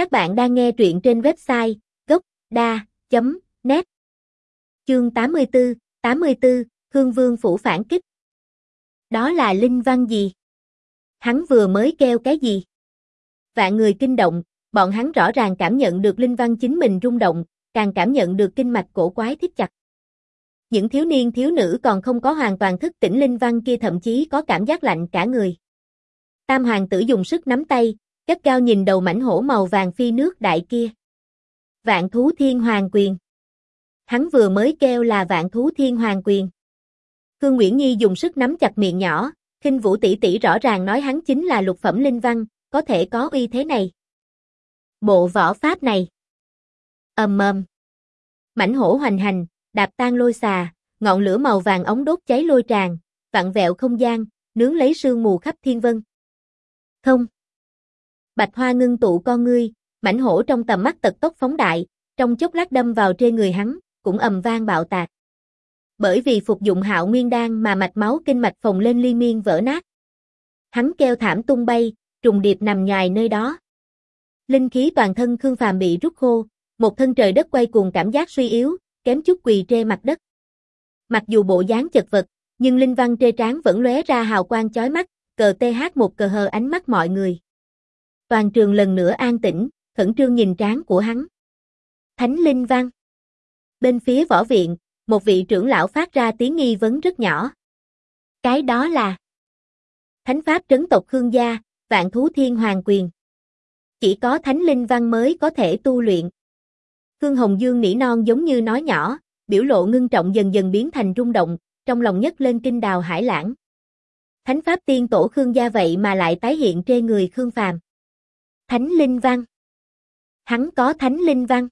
Các bạn đang nghe truyện trên website gốc.da.net Chương 84, 84, Hương Vương Phủ phản kích Đó là linh văn gì? Hắn vừa mới kêu cái gì? Vạn người kinh động, bọn hắn rõ ràng cảm nhận được linh văn chính mình rung động, càng cảm nhận được kinh mạch cổ quái thiết chặt. Những thiếu niên thiếu nữ còn không có hoàn toàn thức tỉnh linh văn kia thậm chí có cảm giác lạnh cả người. Tam hoàng tử dùng sức nắm tay, cất cao nhìn đầu mảnh hổ màu vàng phi nước đại kia. Vạn thú thiên hoàng quyền. Hắn vừa mới kêu là vạn thú thiên hoàng quyền. Khương Nguyễn Nhi dùng sức nắm chặt miệng nhỏ, kinh vũ tỷ tỷ rõ ràng nói hắn chính là lục phẩm linh văn, có thể có uy thế này. Bộ võ pháp này. ầm ầm. Mảnh hổ hoành hành, đạp tan lôi xà, ngọn lửa màu vàng ống đốt cháy lôi tràn, vặn vẹo không gian, nướng lấy sương mù khắp thiên vân. Không. Bạch Hoa ngưng tụ con ngươi, mảnh hổ trong tầm mắt tật tốc phóng đại, trong chốc lát đâm vào trên người hắn, cũng ầm vang bạo tạc. Bởi vì phục dụng hạo nguyên đan mà mạch máu kinh mạch phồng lên liên miên vỡ nát. Hắn kêu thảm tung bay, trùng điệp nằm nhài nơi đó. Linh khí toàn thân Khương Phàm bị rút khô, một thân trời đất quay cuồng cảm giác suy yếu, kém chút quỳ trê mặt đất. Mặc dù bộ dáng chật vật, nhưng linh văn trê trán vẫn lóe ra hào quang chói mắt, cờ TH một cờ hờ ánh mắt mọi người. Toàn trường lần nữa an tĩnh, khẩn trương nhìn trán của hắn. Thánh linh văn. Bên phía võ viện, một vị trưởng lão phát ra tiếng nghi vấn rất nhỏ. Cái đó là Thánh pháp trấn tộc Khương gia, vạn thú thiên hoàng quyền. Chỉ có thánh linh văn mới có thể tu luyện. Khương Hồng Dương nỉ non giống như nói nhỏ, biểu lộ ngưng trọng dần dần biến thành rung động, trong lòng nhất lên kinh đào hải lãng. Thánh pháp tiên tổ Khương gia vậy mà lại tái hiện trên người Khương Phàm. Thánh linh văn. Hắn có thánh linh văn.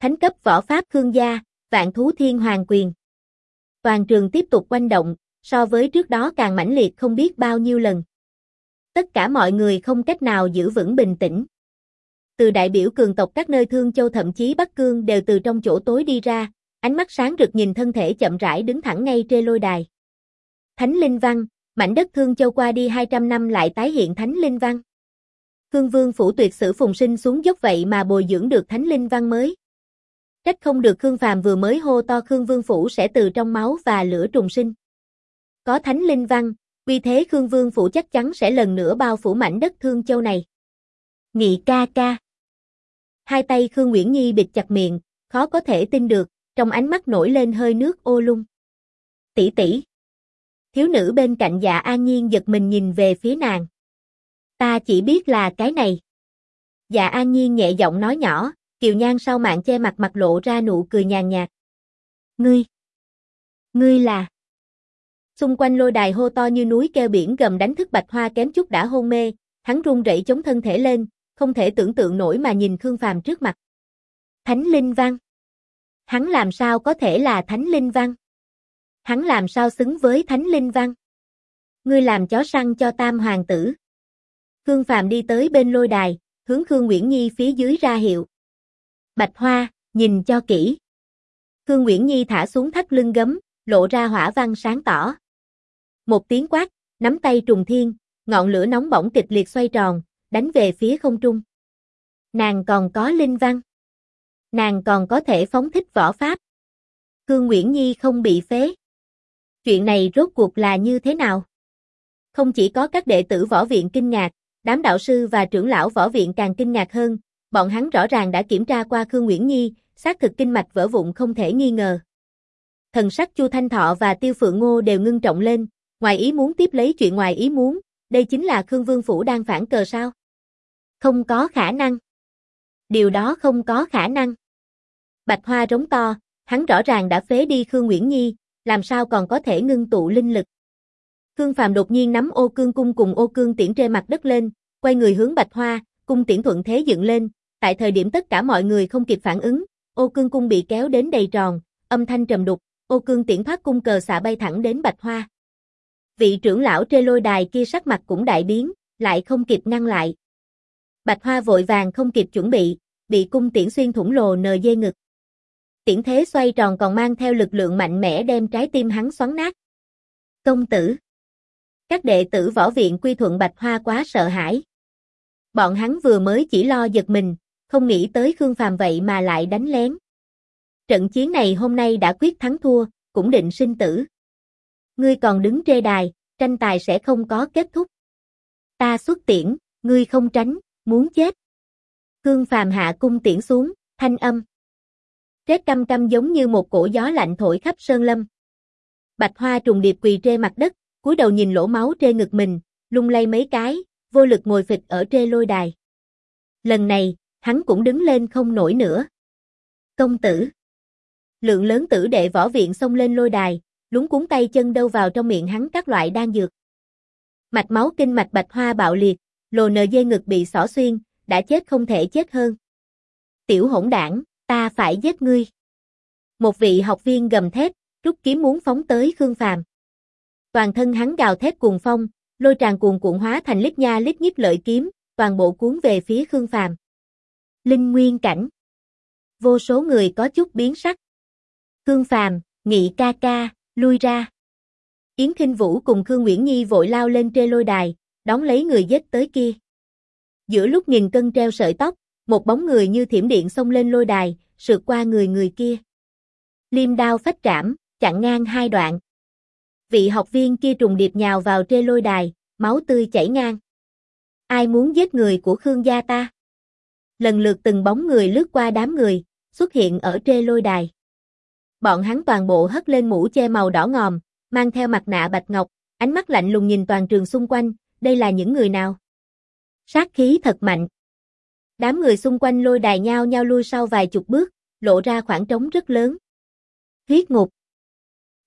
Thánh cấp võ pháp Khương gia, vạn thú thiên hoàng quyền. Toàn trường tiếp tục quanh động, so với trước đó càng mãnh liệt không biết bao nhiêu lần. Tất cả mọi người không cách nào giữ vững bình tĩnh. Từ đại biểu cường tộc các nơi Thương Châu thậm chí Bắc Cương đều từ trong chỗ tối đi ra, ánh mắt sáng rực nhìn thân thể chậm rãi đứng thẳng ngay trên lôi đài. Thánh Linh Văn, mảnh đất Thương Châu qua đi 200 năm lại tái hiện Thánh Linh Văn. Khương Vương phủ tuyệt sử phùng sinh xuống dốc vậy mà bồi dưỡng được Thánh Linh Văn mới. Trách không được Khương Phàm vừa mới hô to Khương Vương phủ sẽ từ trong máu và lửa trùng sinh. Có Thánh Linh Văn, vì thế Khương Vương phủ chắc chắn sẽ lần nữa bao phủ mảnh đất Thương Châu này. Nghị ca ca. Hai tay Khương Nguyễn Nhi bịt chặt miệng, khó có thể tin được, trong ánh mắt nổi lên hơi nước ô lung. Tỷ tỷ. Thiếu nữ bên cạnh dạ an nhiên giật mình nhìn về phía nàng. Ta chỉ biết là cái này. Dạ an nhiên nhẹ giọng nói nhỏ, kiều nhan sau mạng che mặt mặt lộ ra nụ cười nhàn nhạt. Ngươi. Ngươi là. Xung quanh lôi đài hô to như núi kêu biển gầm đánh thức bạch hoa kém chút đã hôn mê, hắn run rẩy chống thân thể lên, không thể tưởng tượng nổi mà nhìn Khương Phàm trước mặt. Thánh Linh Văn. Hắn làm sao có thể là Thánh Linh Văn? Hắn làm sao xứng với Thánh Linh Văn? Ngươi làm chó săn cho tam hoàng tử. Khương Phàm đi tới bên lôi đài, hướng Khương Nguyễn Nhi phía dưới ra hiệu. Bạch Hoa, nhìn cho kỹ. Khương Nguyễn Nhi thả xuống thắt lưng gấm, lộ ra hỏa văn sáng tỏ. Một tiếng quát, nắm tay trùng thiên, ngọn lửa nóng bỏng kịch liệt xoay tròn, đánh về phía không trung. Nàng còn có linh văn. Nàng còn có thể phóng thích võ pháp. Khương Nguyễn Nhi không bị phế. Chuyện này rốt cuộc là như thế nào? Không chỉ có các đệ tử võ viện kinh ngạc, đám đạo sư và trưởng lão võ viện càng kinh ngạc hơn, bọn hắn rõ ràng đã kiểm tra qua Khương Nguyễn Nhi, xác thực kinh mạch vỡ vụn không thể nghi ngờ. Thần sắc Chu Thanh Thọ và Tiêu Phượng Ngô đều ngưng trọng lên, ngoài ý muốn tiếp lấy chuyện ngoài ý muốn, đây chính là Khương Vương Phủ đang phản cờ sao? Không có khả năng. Điều đó không có khả năng. Bạch Hoa rống to, hắn rõ ràng đã phế đi Khương Nguyễn Nhi, làm sao còn có thể ngưng tụ linh lực. Khương Phàm đột nhiên nắm ô cương cung cùng ô cương tiễn trên mặt đất lên, quay người hướng Bạch Hoa, cung tiễn thuận thế dựng lên, tại thời điểm tất cả mọi người không kịp phản ứng, ô cương cung bị kéo đến đầy tròn, âm thanh trầm đục, ô cương tiễn thoát cung cờ xạ bay thẳng đến Bạch Hoa. Vị trưởng lão trên lôi đài kia sắc mặt cũng đại biến, lại không kịp ngăn lại. Bạch Hoa vội vàng không kịp chuẩn bị, bị cung tiễn xuyên thủng lồ nờ dê ngực. Tiễn thế xoay tròn còn mang theo lực lượng mạnh mẽ đem trái tim hắn xoắn nát. Công tử Các đệ tử võ viện quy thuận Bạch Hoa quá sợ hãi. Bọn hắn vừa mới chỉ lo giật mình, không nghĩ tới Khương Phàm vậy mà lại đánh lén. Trận chiến này hôm nay đã quyết thắng thua, cũng định sinh tử. Ngươi còn đứng trê đài, tranh tài sẽ không có kết thúc. Ta xuất tiễn, ngươi không tránh, muốn chết. Khương Phàm hạ cung tiễn xuống, thanh âm. Rét căm căm giống như một cổ gió lạnh thổi khắp sơn lâm. Bạch Hoa trùng điệp quỳ trê mặt đất, cúi đầu nhìn lỗ máu trê ngực mình, lung lay mấy cái, vô lực ngồi phịch ở trê lôi đài. Lần này, hắn cũng đứng lên không nổi nữa. Công tử. Lượng lớn tử đệ võ viện xông lên lôi đài, lúng cuốn tay chân đâu vào trong miệng hắn các loại đan dược. Mạch máu kinh mạch bạch hoa bạo liệt, lồ nờ dê ngực bị xỏ xuyên, đã chết không thể chết hơn. Tiểu hỗn đảng, ta phải giết ngươi. Một vị học viên gầm thét, rút kiếm muốn phóng tới Khương Phàm. Toàn thân hắn gào thét cuồng phong, lôi tràn cuồn cuộn hóa thành lít nha lít nhíp lợi kiếm, toàn bộ cuốn về phía Khương Phàm. Linh nguyên cảnh. Vô số người có chút biến sắc. Khương Phàm, Nghị ca ca, lui ra. Yến Kinh Vũ cùng Khương Nguyễn Nhi vội lao lên trên lôi đài, đón lấy người dết tới kia. Giữa lúc nghìn cân treo sợi tóc, một bóng người như thiểm điện xông lên lôi đài, sượt qua người người kia. Liêm đao phách trảm, chặn ngang hai đoạn. Vị học viên kia trùng điệp nhào vào trên lôi đài, máu tươi chảy ngang. Ai muốn giết người của Khương gia ta? Lần lượt từng bóng người lướt qua đám người, xuất hiện ở trên lôi đài. Bọn hắn toàn bộ hất lên mũ che màu đỏ ngòm, mang theo mặt nạ bạch ngọc, ánh mắt lạnh lùng nhìn toàn trường xung quanh, đây là những người nào? Sát khí thật mạnh. Đám người xung quanh lôi đài nhau nhau lui sau vài chục bước, lộ ra khoảng trống rất lớn. Huyết ngục.